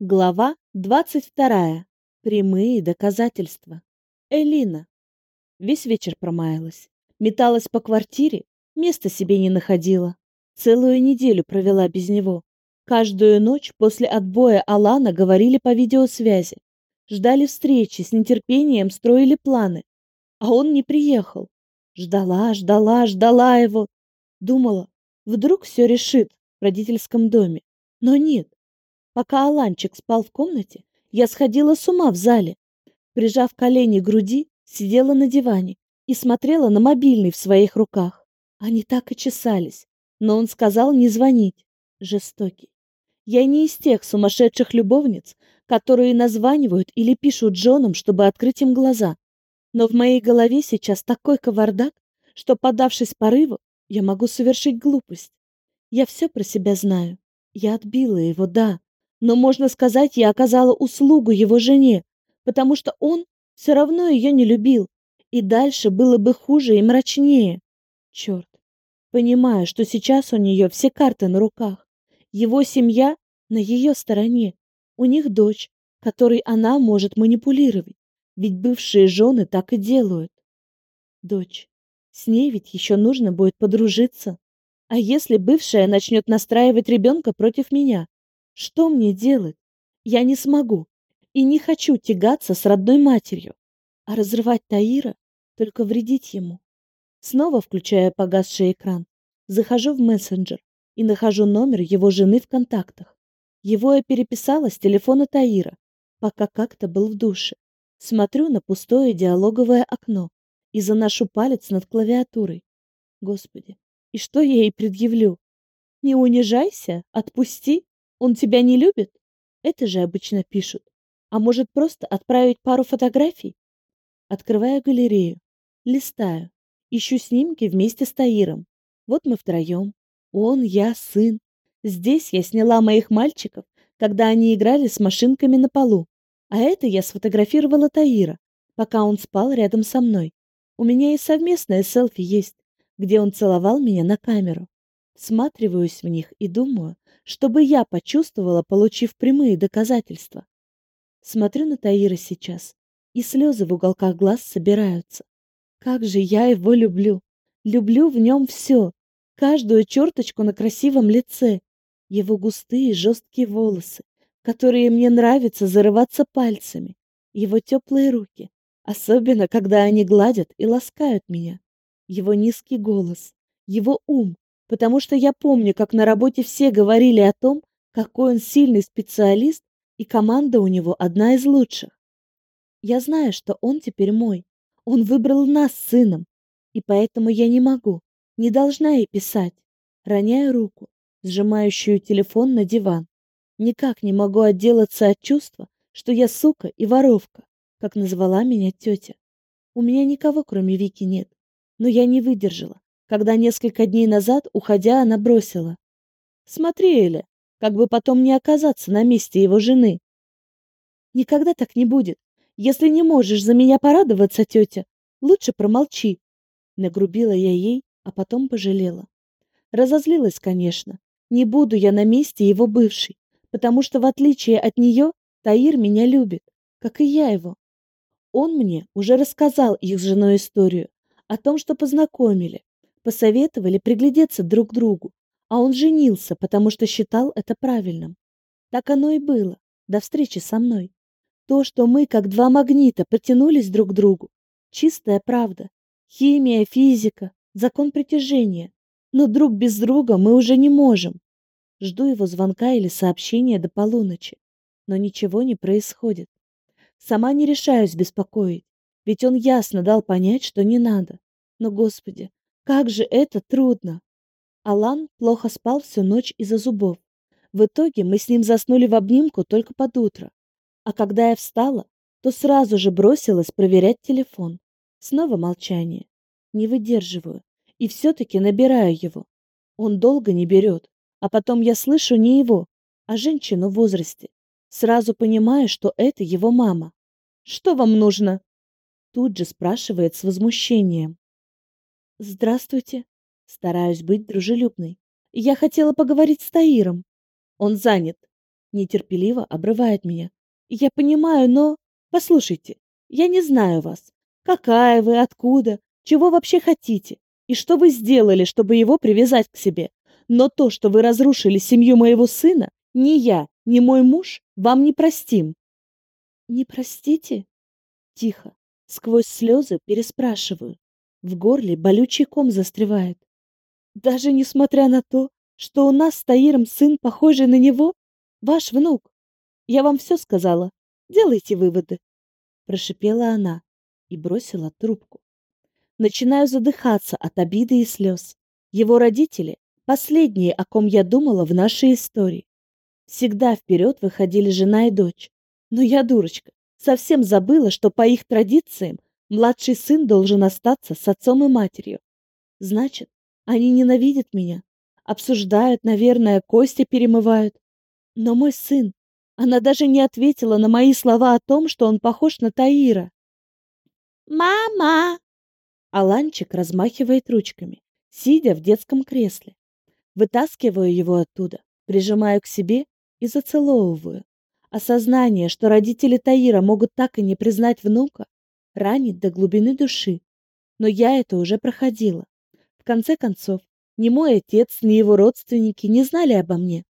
Глава 22. Прямые доказательства. Элина. Весь вечер промаялась. Металась по квартире, места себе не находила. Целую неделю провела без него. Каждую ночь после отбоя Алана говорили по видеосвязи. Ждали встречи, с нетерпением строили планы. А он не приехал. Ждала, ждала, ждала его. Думала, вдруг все решит в родительском доме. Но нет. Пока Аланчик спал в комнате, я сходила с ума в зале. Прижав колени к груди, сидела на диване и смотрела на мобильный в своих руках. Они так и чесались, но он сказал не звонить. Жестокий. Я не из тех сумасшедших любовниц, которые названивают или пишут женам, чтобы открыть им глаза. Но в моей голове сейчас такой кавардак, что, подавшись порыву, я могу совершить глупость. Я все про себя знаю. Я отбила его, да, но, можно сказать, я оказала услугу его жене, потому что он все равно ее не любил, и дальше было бы хуже и мрачнее. Черт. Понимаю, что сейчас у нее все карты на руках. Его семья на ее стороне. У них дочь, которой она может манипулировать. Ведь бывшие жены так и делают. Дочь. С ней ведь еще нужно будет подружиться. А если бывшая начнет настраивать ребенка против меня? Что мне делать? Я не смогу и не хочу тягаться с родной матерью, а разрывать Таира только вредить ему. Снова включая погасший экран, захожу в мессенджер и нахожу номер его жены в контактах. Его я переписала с телефона Таира, пока как-то был в душе. Смотрю на пустое диалоговое окно и заношу палец над клавиатурой. Господи, и что я ей предъявлю? Не унижайся, отпусти. Он тебя не любит? Это же обычно пишут. А может, просто отправить пару фотографий? Открываю галерею, листаю, ищу снимки вместе с Таиром. Вот мы втроем. Он, я, сын. Здесь я сняла моих мальчиков, когда они играли с машинками на полу. А это я сфотографировала Таира, пока он спал рядом со мной. У меня и совместное селфи есть, где он целовал меня на камеру. Всматриваюсь в них и думаю, чтобы я почувствовала, получив прямые доказательства. Смотрю на Таира сейчас, и слезы в уголках глаз собираются. Как же я его люблю! Люблю в нем все, каждую черточку на красивом лице, его густые жесткие волосы, которые мне нравится зарываться пальцами, его теплые руки, особенно когда они гладят и ласкают меня, его низкий голос, его ум, потому что я помню, как на работе все говорили о том, какой он сильный специалист, и команда у него одна из лучших. Я знаю, что он теперь мой. Он выбрал нас с сыном, и поэтому я не могу, не должна ей писать. Роняю руку, сжимающую телефон на диван. Никак не могу отделаться от чувства, что я сука и воровка, как назвала меня тетя. У меня никого, кроме Вики, нет. Но я не выдержала когда несколько дней назад, уходя, она бросила. «Смотри, Эля, как бы потом не оказаться на месте его жены». «Никогда так не будет. Если не можешь за меня порадоваться, тетя, лучше промолчи». Нагрубила я ей, а потом пожалела. Разозлилась, конечно. Не буду я на месте его бывшей, потому что, в отличие от нее, Таир меня любит, как и я его. Он мне уже рассказал их с женой историю о том, что познакомили, посоветовали приглядеться друг к другу, а он женился, потому что считал это правильным. Так оно и было, до встречи со мной. То, что мы, как два магнита, притянулись друг к другу, чистая правда. Химия, физика, закон притяжения. Но друг без друга мы уже не можем. Жду его звонка или сообщения до полуночи, но ничего не происходит. Сама не решаюсь беспокоить, ведь он ясно дал понять, что не надо. Но, Господи, как же это трудно! Алан плохо спал всю ночь из-за зубов. В итоге мы с ним заснули в обнимку только под утро. А когда я встала, то сразу же бросилась проверять телефон. Снова молчание. Не выдерживаю. И все-таки набираю его. Он долго не берет. А потом я слышу не его, а женщину в возрасте. Сразу понимаю, что это его мама. «Что вам нужно?» Тут же спрашивает с возмущением. Здравствуйте. Стараюсь быть дружелюбной. Я хотела поговорить с Таиром. Он занят. Нетерпеливо обрывает меня. Я понимаю, но... Послушайте, я не знаю вас. Какая вы, откуда, чего вообще хотите? И что вы сделали, чтобы его привязать к себе? Но то, что вы разрушили семью моего сына, ни я, ни мой муж вам не простим. Не простите? Тихо, сквозь слезы переспрашиваю. В горле болючий ком застревает. Даже несмотря на то, что у нас с Таиром сын, похожий на него, ваш внук. Я вам все сказала. Делайте выводы. Прошипела она и бросила трубку. Начинаю задыхаться от обиды и слез. Его родители — последние, о ком я думала в нашей истории. Всегда вперед выходили жена и дочь. Но я, дурочка, совсем забыла, что по их традициям младший сын должен остаться с отцом и матерью. Значит, они ненавидят меня, обсуждают, наверное, кости перемывают. Но мой сын, она даже не ответила на мои слова о том, что он похож на Таира. «Мама!» Аланчик размахивает ручками, сидя в детском кресле. Вытаскиваю его оттуда, прижимаю к себе и зацеловываю. Осознание, что родители Таира могут так и не признать внука, ранит до глубины души. Но я это уже проходила. В конце концов, ни мой отец, ни его родственники не знали обо мне.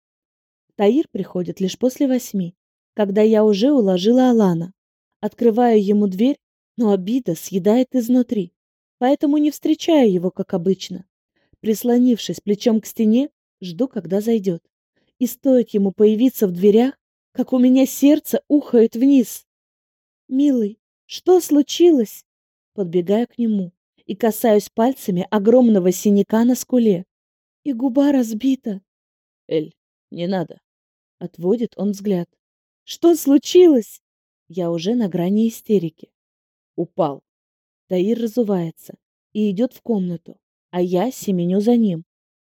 Таир приходит лишь после восьми, когда я уже уложила Алана. Открываю ему дверь, но обида съедает изнутри поэтому не встречаю его, как обычно. Прислонившись плечом к стене, жду, когда зайдет. И стоит ему появиться в дверях, как у меня сердце ухает вниз. «Милый, что случилось?» Подбегаю к нему и касаюсь пальцами огромного синяка на скуле. И губа разбита. «Эль, не надо!» Отводит он взгляд. «Что случилось?» Я уже на грани истерики. Упал. Таир разувается и идет в комнату, а я семеню за ним.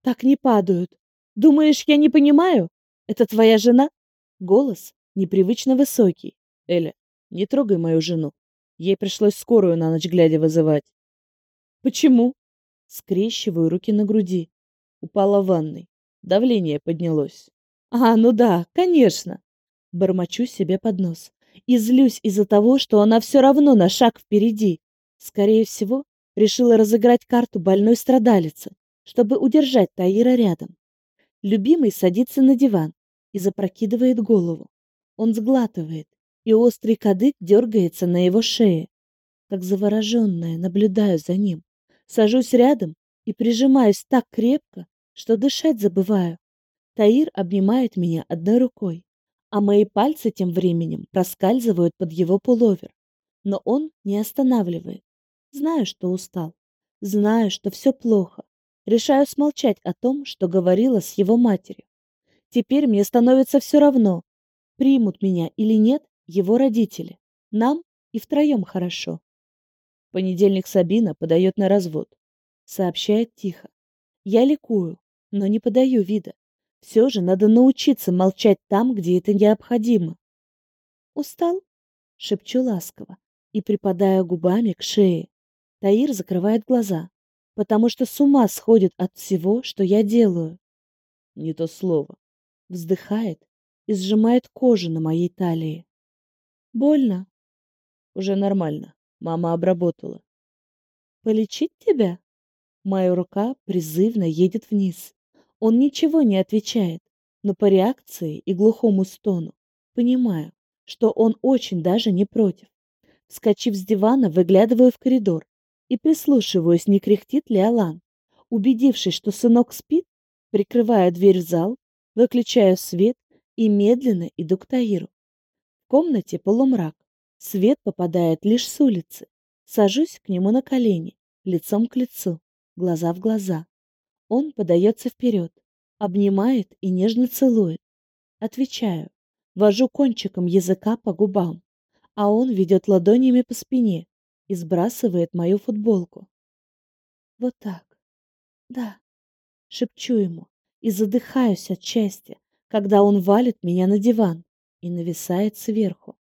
Так не падают. Думаешь, я не понимаю? Это твоя жена? Голос непривычно высокий. Эля, не трогай мою жену. Ей пришлось скорую на ночь глядя вызывать. Почему? Скрещиваю руки на груди. Упала в ванной. Давление поднялось. А, ну да, конечно. Бормочу себе под нос. И злюсь из-за того, что она все равно на шаг впереди. Скорее всего, решила разыграть карту больной страдалицы, чтобы удержать Таира рядом. Любимый садится на диван и запрокидывает голову. Он сглатывает, и острый кадык дергается на его шее. Как завороженная наблюдаю за ним. Сажусь рядом и прижимаюсь так крепко, что дышать забываю. Таир обнимает меня одной рукой, а мои пальцы тем временем проскальзывают под его пуловер. Но он не останавливает. Знаю, что устал. Знаю, что все плохо. Решаю смолчать о том, что говорила с его матерью. Теперь мне становится все равно, примут меня или нет его родители. Нам и втроем хорошо. Понедельник Сабина подает на развод. Сообщает тихо. Я ликую, но не подаю вида. Все же надо научиться молчать там, где это необходимо. Устал? Шепчу ласково и припадая губами к шее. Таир закрывает глаза, потому что с ума сходит от всего, что я делаю. Не то слово. Вздыхает и сжимает кожу на моей талии. Больно? Уже нормально. Мама обработала. Полечить тебя? Моя рука призывно едет вниз. Он ничего не отвечает, но по реакции и глухому стону понимаю, что он очень даже не против. Вскочив с дивана, выглядываю в коридор и прислушиваюсь, не кряхтит ли Алан. Убедившись, что сынок спит, прикрываю дверь в зал, выключаю свет и медленно иду к Таиру. Комнате полумрак. Свет попадает лишь с улицы. Сажусь к нему на колени, лицом к лицу, глаза в глаза. Он подается вперед, обнимает и нежно целует. Отвечаю, вожу кончиком языка по губам, а он ведет ладонями по спине, и сбрасывает мою футболку. Вот так. Да. Шепчу ему и задыхаюсь от счастья, когда он валит меня на диван и нависает сверху.